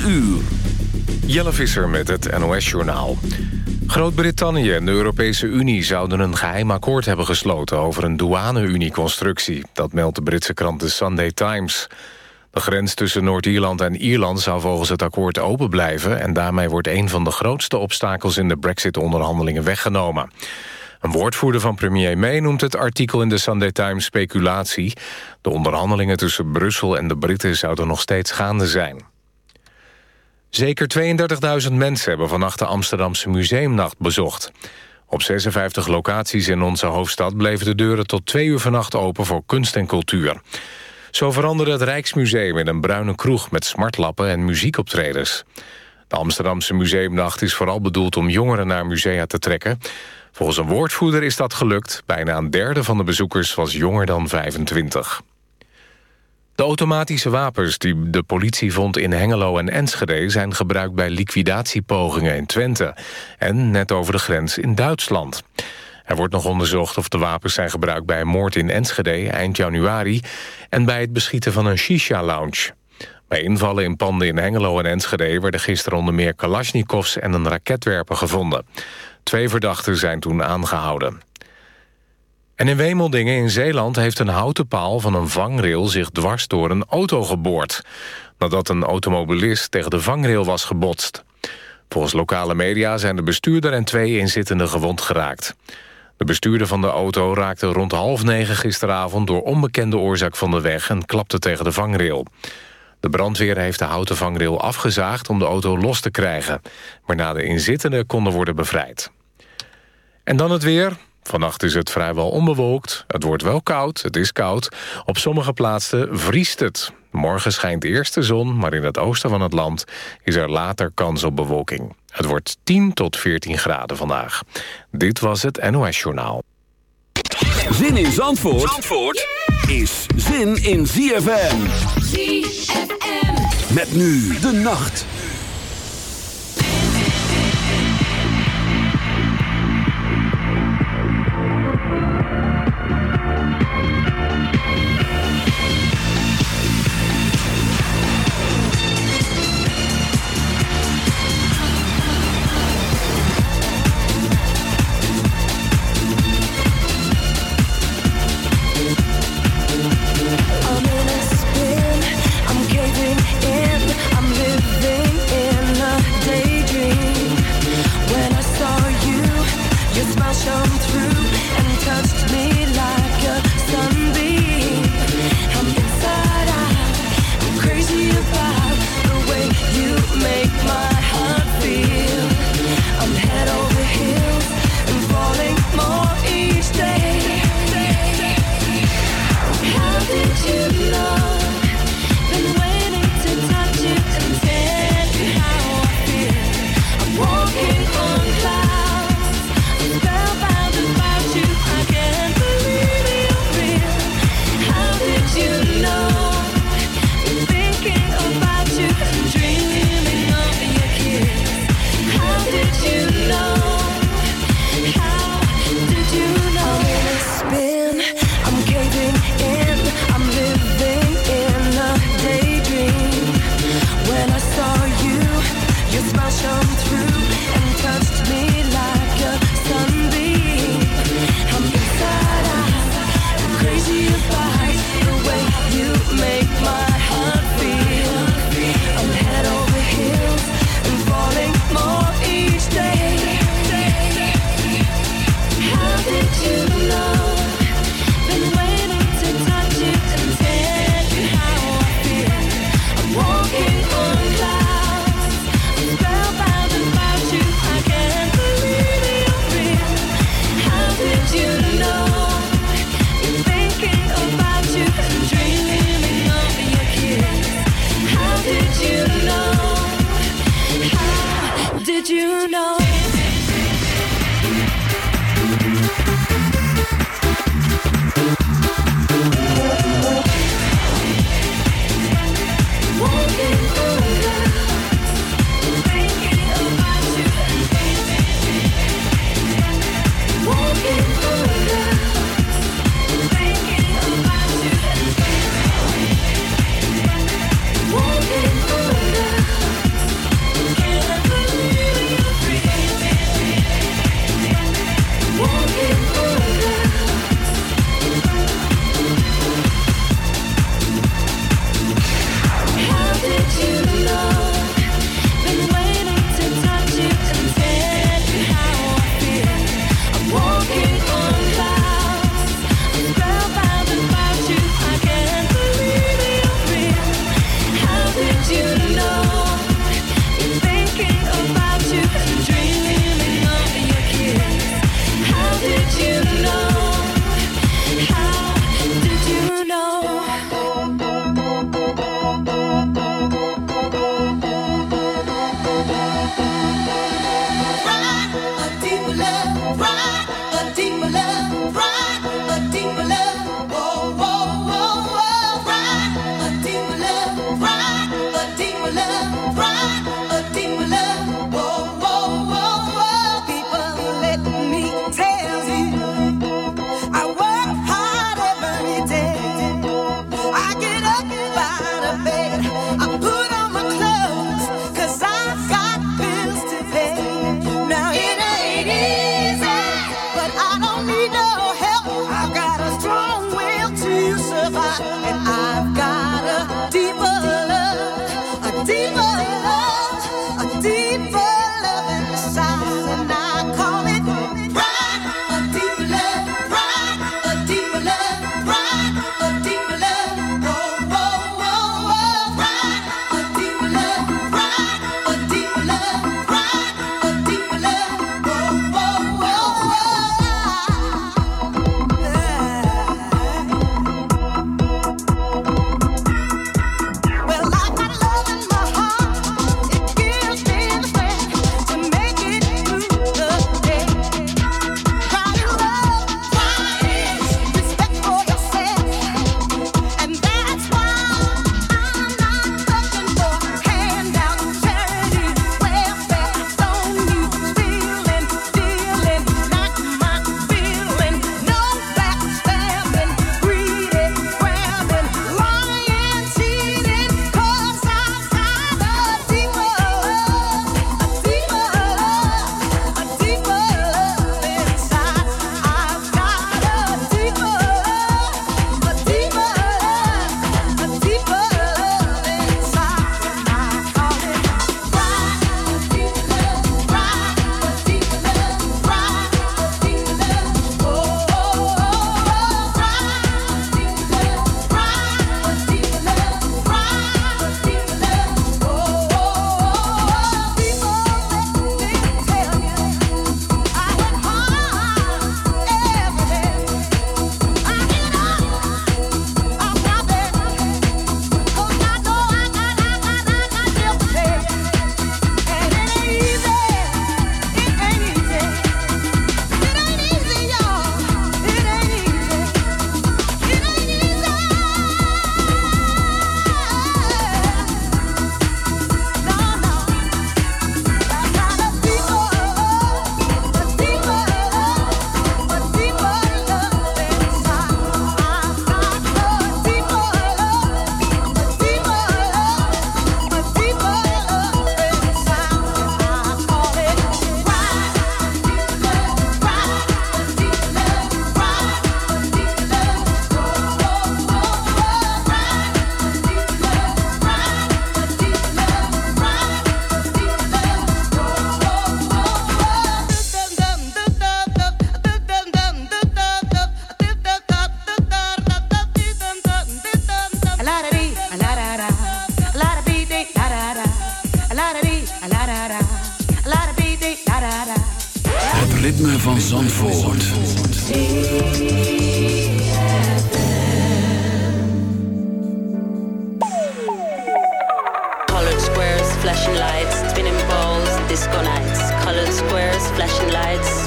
4 uur. Jelle Visser met het NOS-journaal. Groot-Brittannië en de Europese Unie zouden een geheim akkoord hebben gesloten... over een douane-unie-constructie. Dat meldt de Britse krant The Sunday Times. De grens tussen Noord-Ierland en Ierland zou volgens het akkoord open blijven... en daarmee wordt een van de grootste obstakels in de brexit-onderhandelingen weggenomen. Een woordvoerder van premier May noemt het artikel in de Sunday Times speculatie. De onderhandelingen tussen Brussel en de Britten zouden nog steeds gaande zijn. Zeker 32.000 mensen hebben vannacht de Amsterdamse Museumnacht bezocht. Op 56 locaties in onze hoofdstad bleven de deuren tot twee uur vannacht open voor kunst en cultuur. Zo veranderde het Rijksmuseum in een bruine kroeg met smartlappen en muziekoptredens. De Amsterdamse Museumnacht is vooral bedoeld om jongeren naar musea te trekken. Volgens een woordvoerder is dat gelukt. Bijna een derde van de bezoekers was jonger dan 25. De automatische wapens die de politie vond in Hengelo en Enschede... zijn gebruikt bij liquidatiepogingen in Twente... en net over de grens in Duitsland. Er wordt nog onderzocht of de wapens zijn gebruikt bij een moord in Enschede eind januari... en bij het beschieten van een shisha-lounge. Bij invallen in panden in Hengelo en Enschede... werden gisteren onder meer kalasjnikovs en een raketwerper gevonden. Twee verdachten zijn toen aangehouden. En in Wemeldingen in Zeeland heeft een houten paal van een vangrail... zich dwars door een auto geboord. Nadat een automobilist tegen de vangrail was gebotst. Volgens lokale media zijn de bestuurder en twee inzittenden gewond geraakt. De bestuurder van de auto raakte rond half negen gisteravond... door onbekende oorzaak van de weg en klapte tegen de vangrail. De brandweer heeft de houten vangrail afgezaagd om de auto los te krijgen. Maar na de inzittenden konden worden bevrijd. En dan het weer. Vannacht is het vrijwel onbewolkt. Het wordt wel koud, het is koud. Op sommige plaatsen vriest het. Morgen schijnt eerst de zon, maar in het oosten van het land... is er later kans op bewolking. Het wordt 10 tot 14 graden vandaag. Dit was het NOS Journaal. Zin in Zandvoort, Zandvoort is zin in ZFM. ZFM. Met nu de nacht.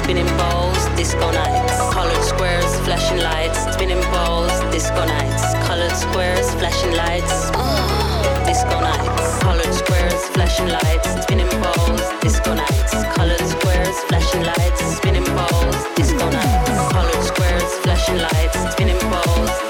spinning balls, disco nights. Colored squares, flashing lights, spinning balls, disco nights. Colored squares, flashing lights, oh, disco nights. Colored squares, flashing lights, spinning balls, disco nights. Colored squares, flashing lights, spinning balls, disco nights. Colored squares, flashing lights, spinning balls.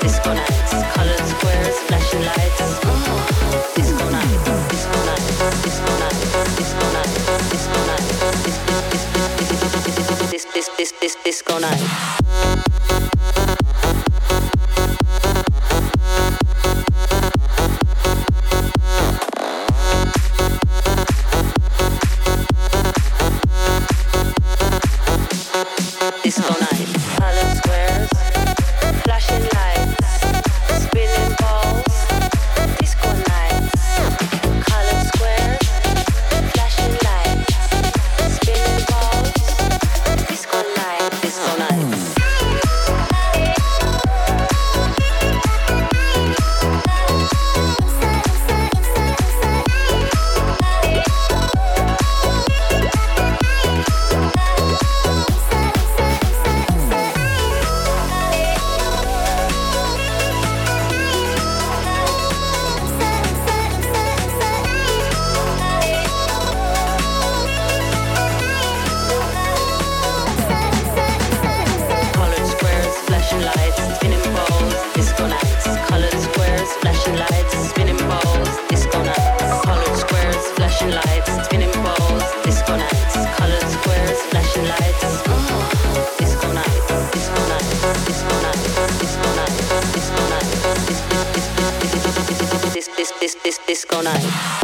night.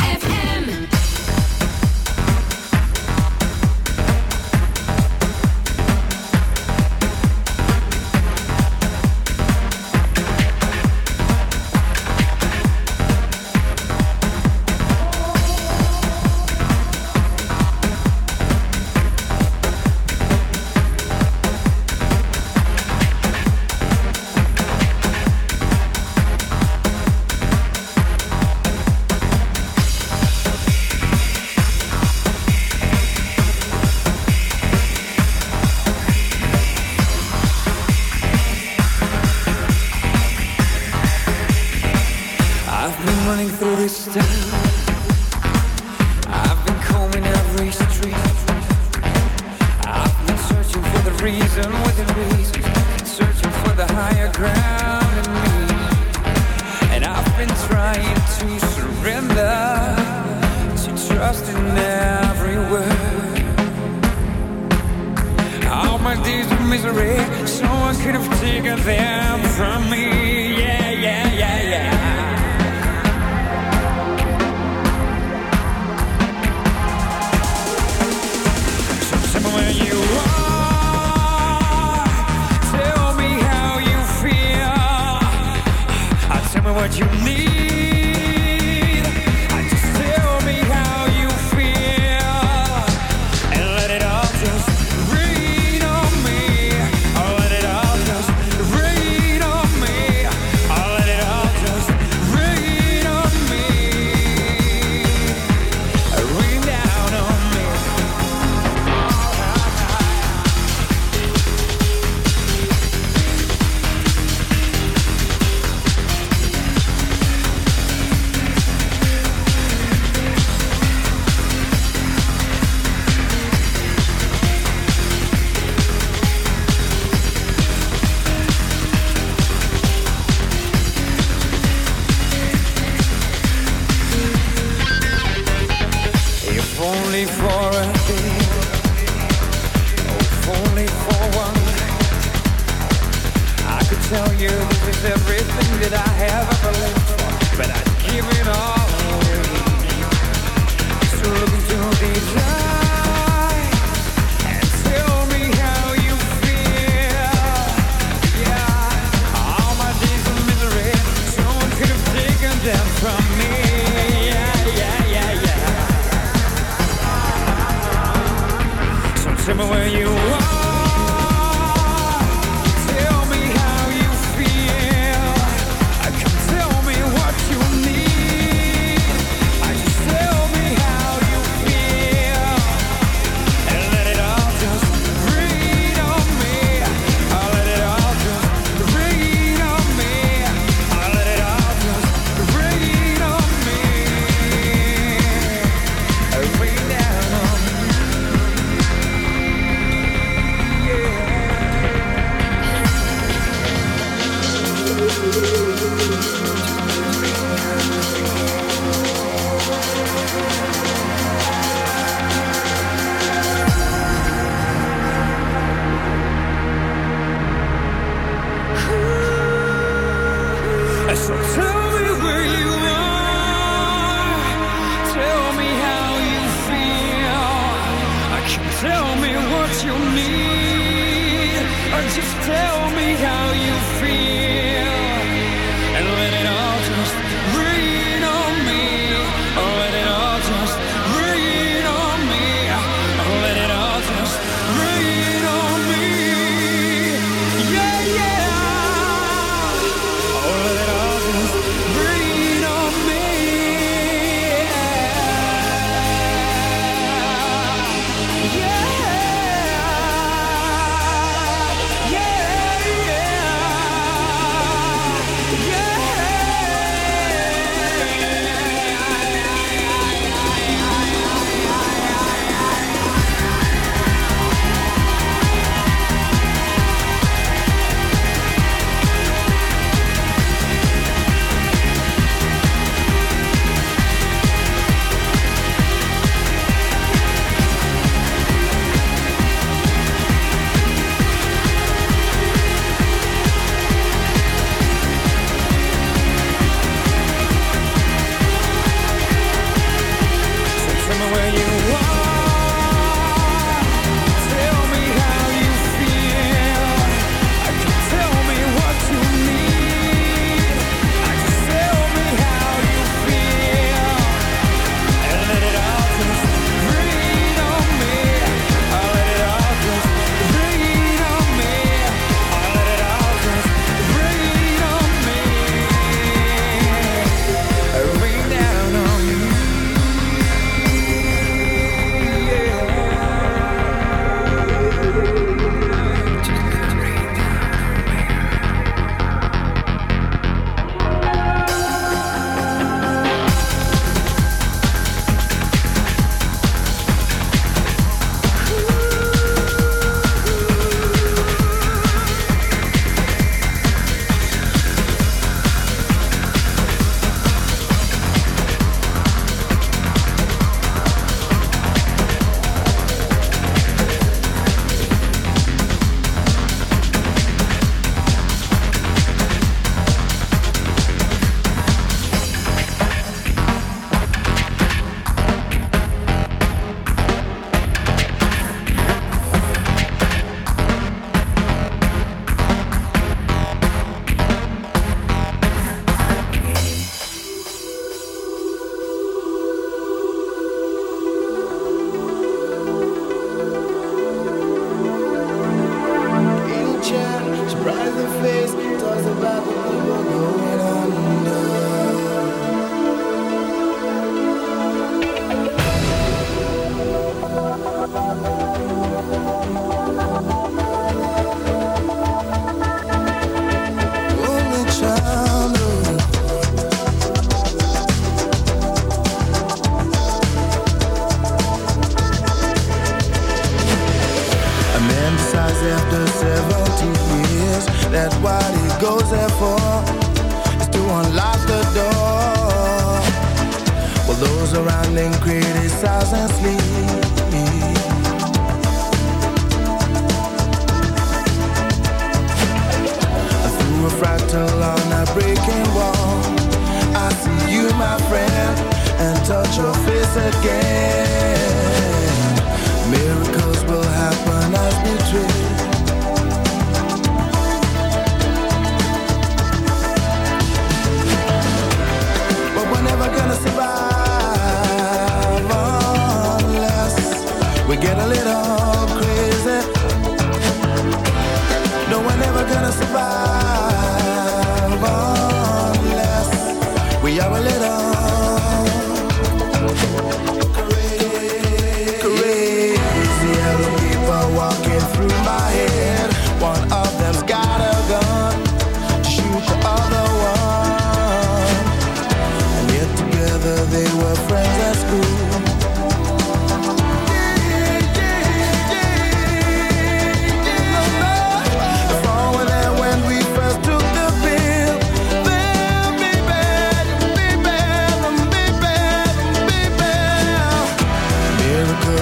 misery. Someone could have taken them from me.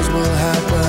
will happen.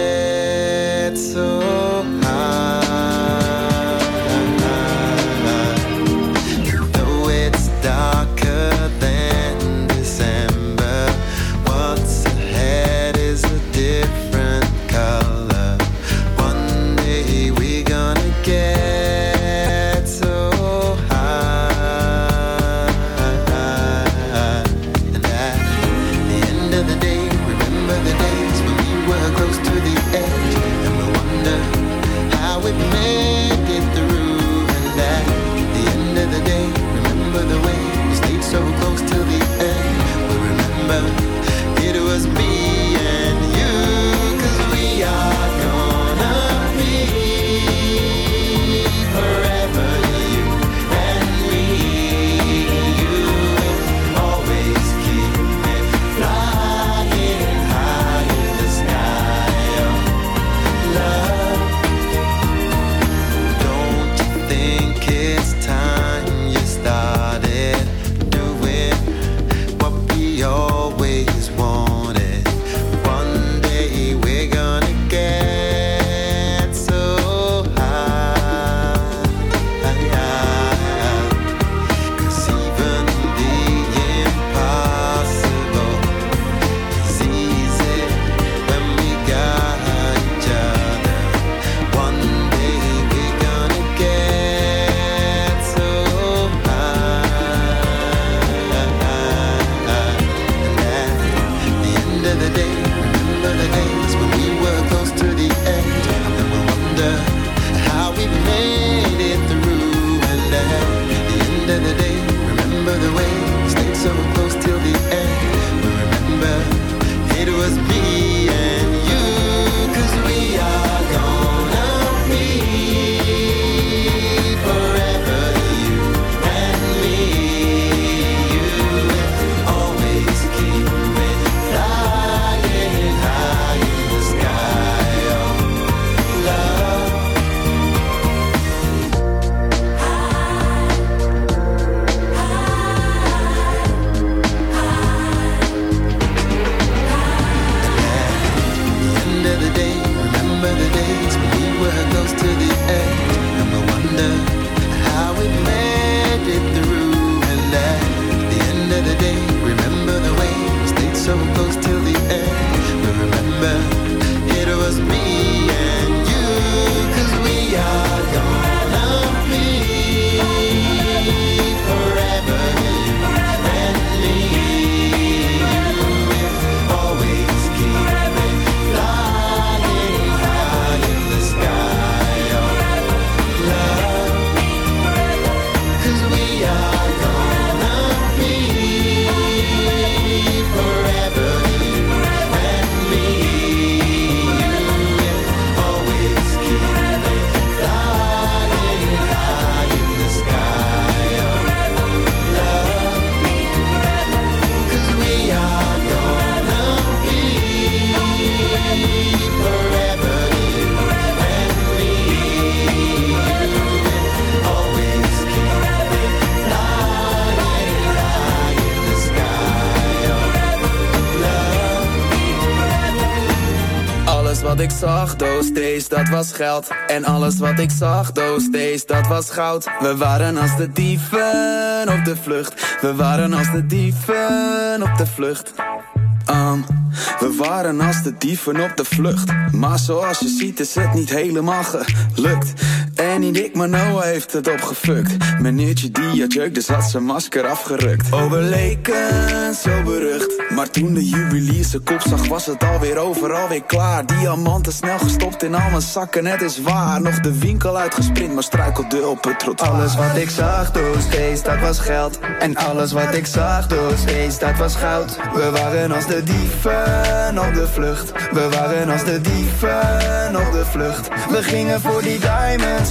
Dat was geld. En alles wat ik zag, those days, dat was goud. We waren als de dieven op de vlucht. We waren als de dieven op de vlucht. Um, we waren als de dieven op de vlucht. Maar zoals je ziet is het niet helemaal gelukt. En niet ik, maar Noah heeft het opgefukt. Meneertje die had jeuk, dus had zijn masker afgerukt. Oh, we leken zo berucht. Maar toen de juwelier zijn kop zag, was het alweer overal weer klaar. Diamanten snel gestopt in al mijn zakken, het is waar. Nog de winkel uitgesprint, maar struikelde op het trottoir. Alles wat ik zag, door steeds, dat was geld. En alles wat ik zag, door steeds, dat was goud. We waren als de dieven op de vlucht. We waren als de dieven op de vlucht. We gingen voor die diamonds,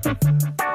Thank you.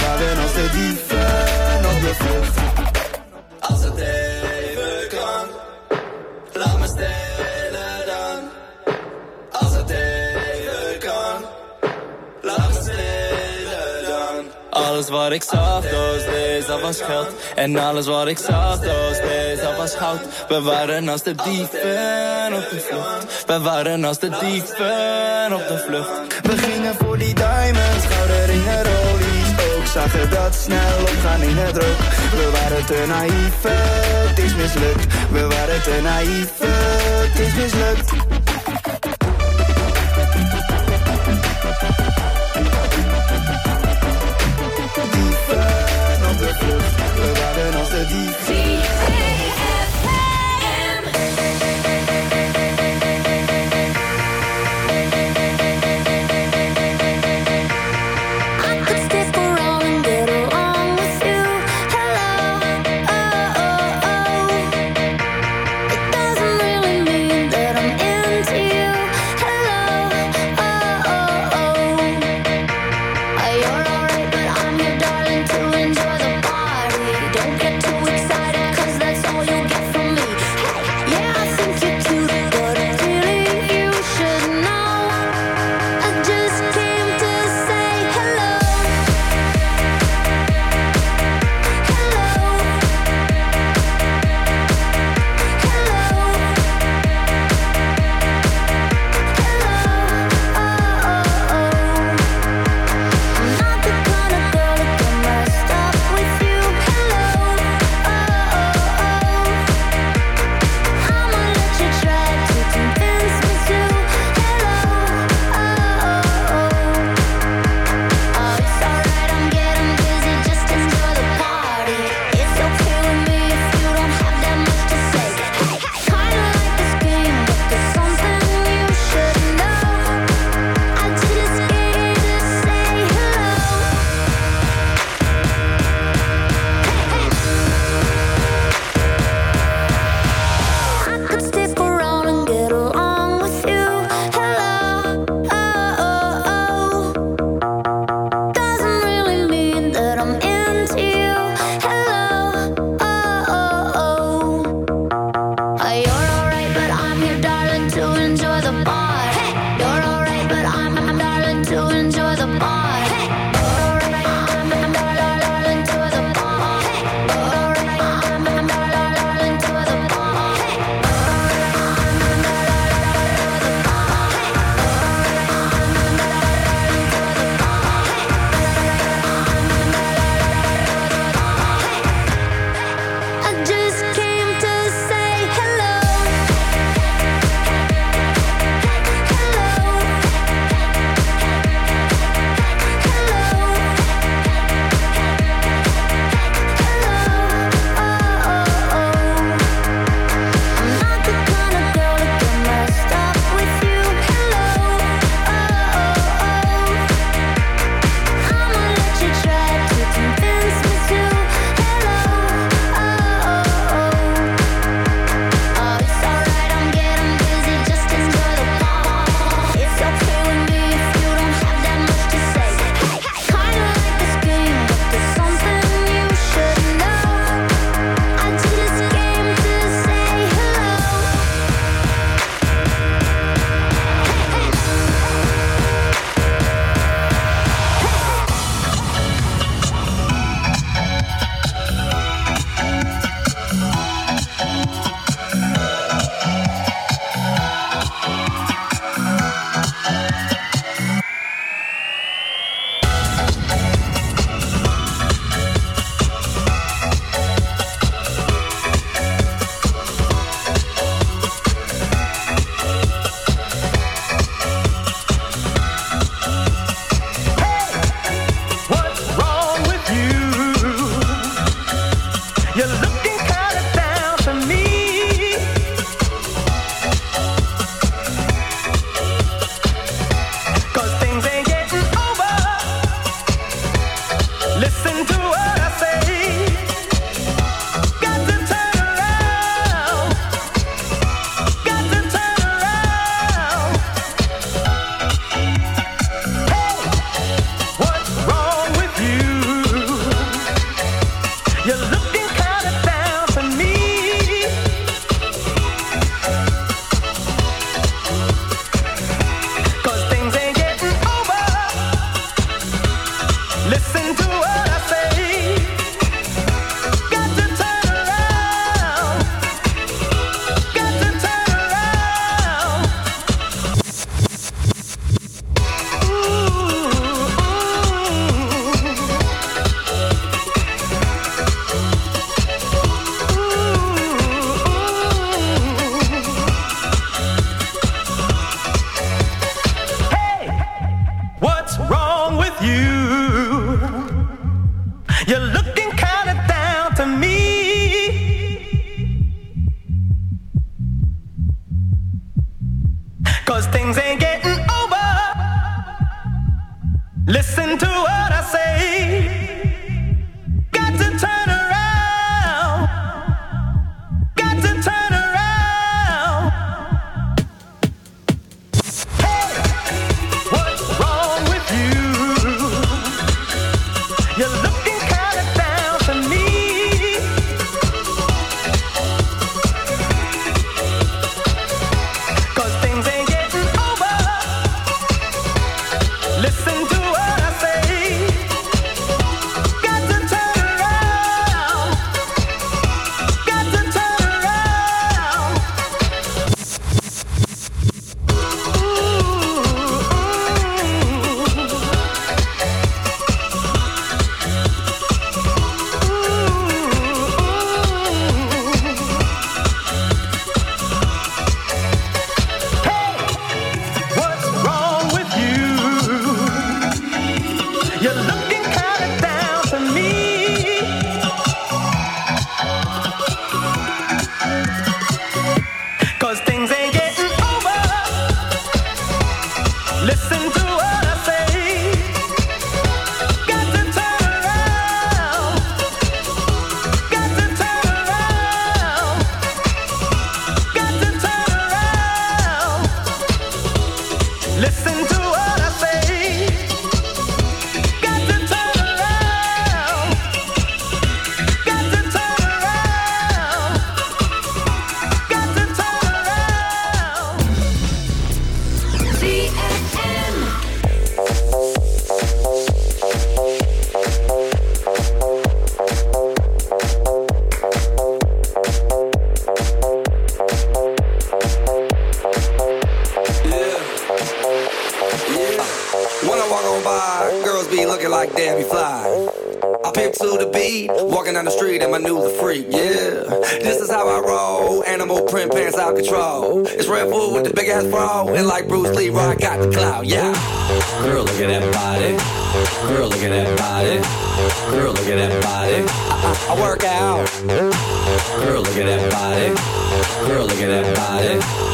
Waren als de dieven op de vlucht. Als het even kan, laat me stelen dan. Als het even kan, laat me stelen dan. Alles wat ik zag, those days, dat was geld. En alles wat ik zag, those days, dat was goud. We waren als de dieven op de vlucht. We waren als de dieven op de vlucht. We gingen voor die diamonds, gouden ringen, Zagen dat snel opgaan in het rook. We waren te naïef, het is mislukt. We waren te naïef, het is mislukt. Dieven op de vlucht, we waren als de dieven.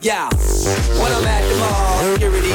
Yeah, when I'm at the mall, security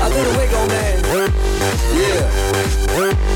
a little wiggle man. Yeah.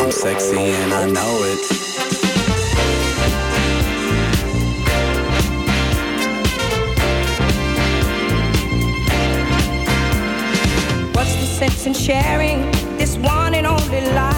I'm sexy and I know it. sense in sharing this one and only life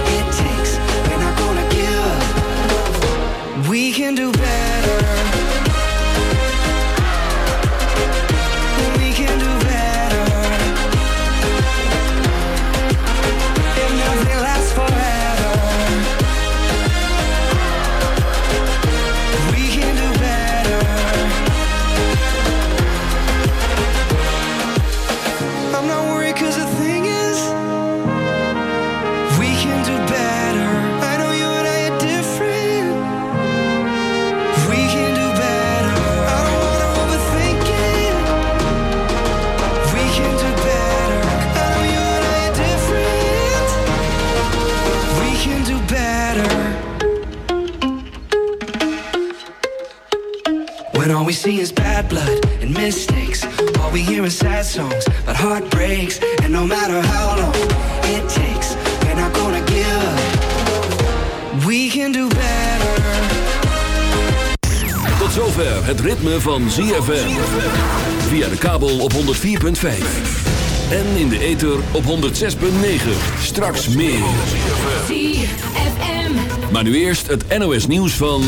We can do better. Mistakes, all we hear is sad songs about heartbreaks, and no matter how long it takes, we're not gonna give up. We can do better. Tot zover het ritme van ZFM. Via de kabel op 104.5. En in de ether op 106.9. Straks meer. ZFM. Maar nu eerst het NOS nieuws van...